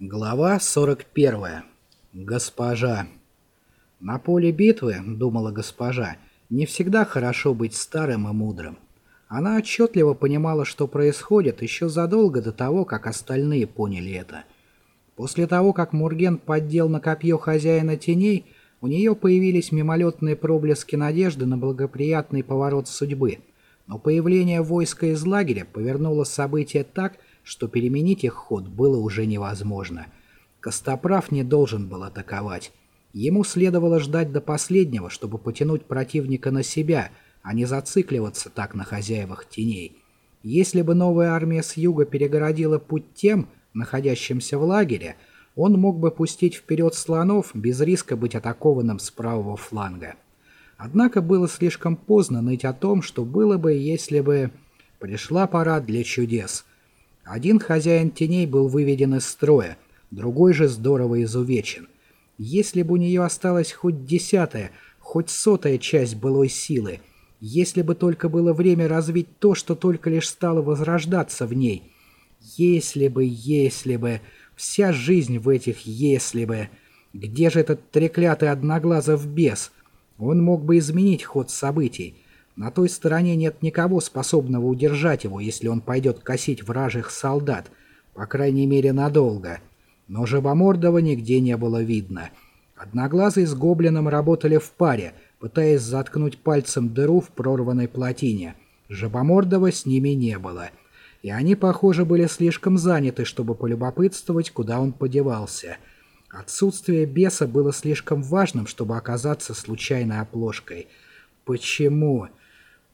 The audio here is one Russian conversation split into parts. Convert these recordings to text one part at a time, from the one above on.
Глава 41. Госпожа. На поле битвы, думала госпожа, не всегда хорошо быть старым и мудрым. Она отчетливо понимала, что происходит еще задолго до того, как остальные поняли это. После того, как Мурген поддел на копье хозяина теней, у нее появились мимолетные проблески надежды на благоприятный поворот судьбы. Но появление войска из лагеря повернуло события так, что переменить их ход было уже невозможно. Костоправ не должен был атаковать. Ему следовало ждать до последнего, чтобы потянуть противника на себя, а не зацикливаться так на хозяевах теней. Если бы новая армия с юга перегородила путь тем, находящимся в лагере, он мог бы пустить вперед слонов без риска быть атакованным с правого фланга. Однако было слишком поздно ныть о том, что было бы, если бы... Пришла пора для чудес. Один хозяин теней был выведен из строя, другой же здорово изувечен. Если бы у нее осталась хоть десятая, хоть сотая часть былой силы, если бы только было время развить то, что только лишь стало возрождаться в ней. Если бы, если бы, вся жизнь в этих «если бы». Где же этот треклятый одноглазов бес? Он мог бы изменить ход событий. На той стороне нет никого, способного удержать его, если он пойдет косить вражих солдат, по крайней мере надолго. Но Жабомордова нигде не было видно. Одноглазый с Гоблином работали в паре, пытаясь заткнуть пальцем дыру в прорванной плотине. Жабомордова с ними не было. И они, похоже, были слишком заняты, чтобы полюбопытствовать, куда он подевался. Отсутствие беса было слишком важным, чтобы оказаться случайной оплошкой. Почему?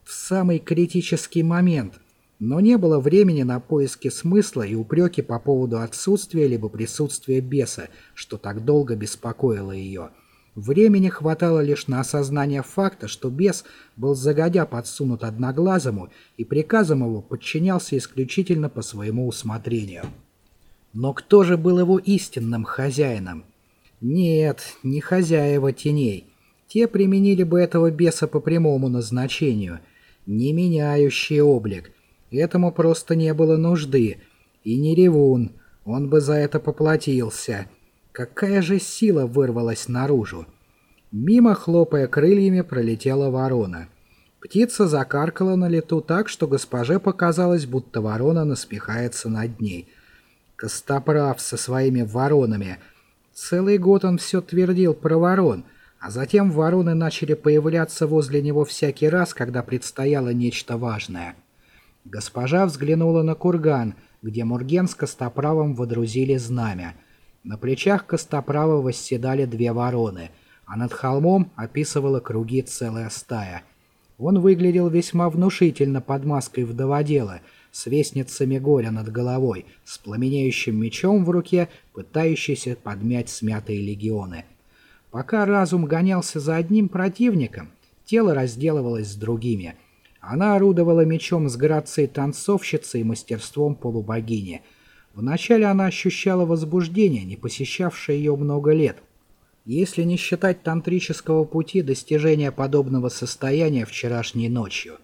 В самый критический момент, но не было времени на поиски смысла и упреки по поводу отсутствия либо присутствия беса, что так долго беспокоило ее. Времени хватало лишь на осознание факта, что бес был загодя подсунут одноглазому, и приказом его подчинялся исключительно по своему усмотрению. Но кто же был его истинным хозяином? Нет, не хозяева теней. Те применили бы этого беса по прямому назначению – не меняющий облик. Этому просто не было нужды. И не ревун, он бы за это поплатился. Какая же сила вырвалась наружу? Мимо, хлопая крыльями, пролетела ворона. Птица закаркала на лету так, что госпоже показалось, будто ворона наспехается над ней. Костоправ со своими воронами. Целый год он все твердил про ворон — а затем вороны начали появляться возле него всякий раз, когда предстояло нечто важное. Госпожа взглянула на курган, где Мурген с Костоправом водрузили знамя. На плечах Костоправа восседали две вороны, а над холмом описывала круги целая стая. Он выглядел весьма внушительно под маской вдоводела, с вестницами горя над головой, с пламенеющим мечом в руке, пытающийся подмять смятые легионы — Пока разум гонялся за одним противником, тело разделывалось с другими. Она орудовала мечом с грацией танцовщицы и мастерством полубогини. Вначале она ощущала возбуждение, не посещавшее ее много лет. Если не считать тантрического пути достижения подобного состояния вчерашней ночью.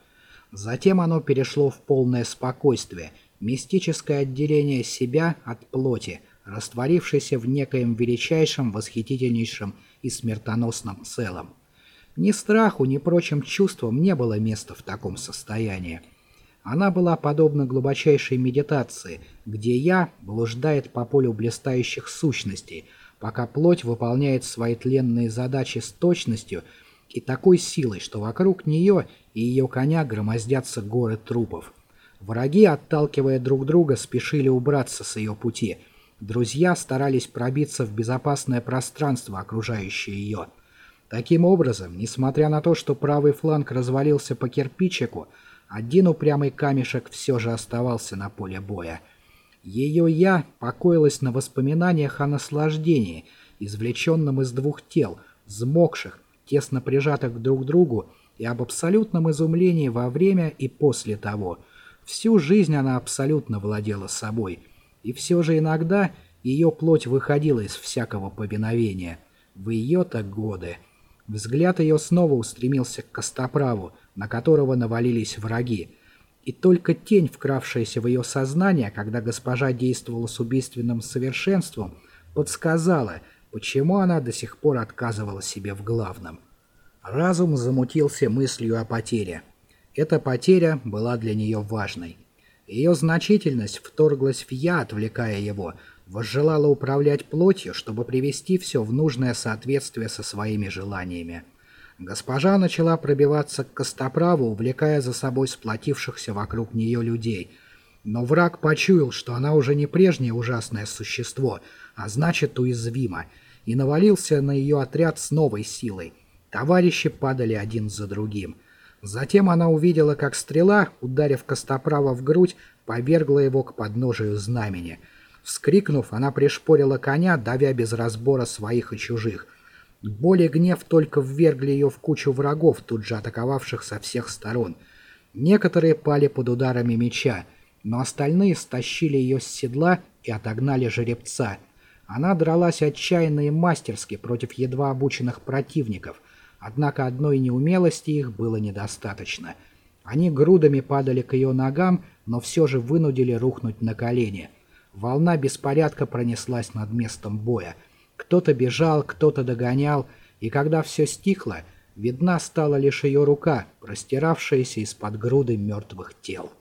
Затем оно перешло в полное спокойствие, мистическое отделение себя от плоти, растворившееся в некоем величайшем, восхитительнейшем и смертоносном целом. Ни страху, ни прочим чувствам не было места в таком состоянии. Она была подобна глубочайшей медитации, где «я» блуждает по полю блистающих сущностей, пока плоть выполняет свои тленные задачи с точностью и такой силой, что вокруг нее и ее коня громоздятся горы трупов. Враги, отталкивая друг друга, спешили убраться с ее пути – Друзья старались пробиться в безопасное пространство, окружающее ее. Таким образом, несмотря на то, что правый фланг развалился по кирпичику, один упрямый камешек все же оставался на поле боя. Ее «я» покоилась на воспоминаниях о наслаждении, извлеченном из двух тел, взмокших, тесно прижатых друг к другу, и об абсолютном изумлении во время и после того. Всю жизнь она абсолютно владела собой – и все же иногда ее плоть выходила из всякого повиновения. В ее-то годы. Взгляд ее снова устремился к Костоправу, на которого навалились враги. И только тень, вкравшаяся в ее сознание, когда госпожа действовала с убийственным совершенством, подсказала, почему она до сих пор отказывала себе в главном. Разум замутился мыслью о потере. Эта потеря была для нее важной. Ее значительность вторглась в «я», отвлекая его, возжелала управлять плотью, чтобы привести все в нужное соответствие со своими желаниями. Госпожа начала пробиваться к Костоправу, увлекая за собой сплотившихся вокруг нее людей. Но враг почуял, что она уже не прежнее ужасное существо, а значит уязвима, и навалился на ее отряд с новой силой. Товарищи падали один за другим. Затем она увидела, как стрела, ударив Костоправа в грудь, повергла его к подножию знамени. Вскрикнув, она пришпорила коня, давя без разбора своих и чужих — Боль и гнев только ввергли ее в кучу врагов, тут же атаковавших со всех сторон. Некоторые пали под ударами меча, но остальные стащили ее с седла и отогнали жеребца. Она дралась отчаянно и мастерски против едва обученных противников, однако одной неумелости их было недостаточно. Они грудами падали к ее ногам, но все же вынудили рухнуть на колени. Волна беспорядка пронеслась над местом боя — кто-то бежал, кто-то догонял, и когда все стихло, видна стала лишь ее рука, простиравшаяся из-под груды мертвых тел.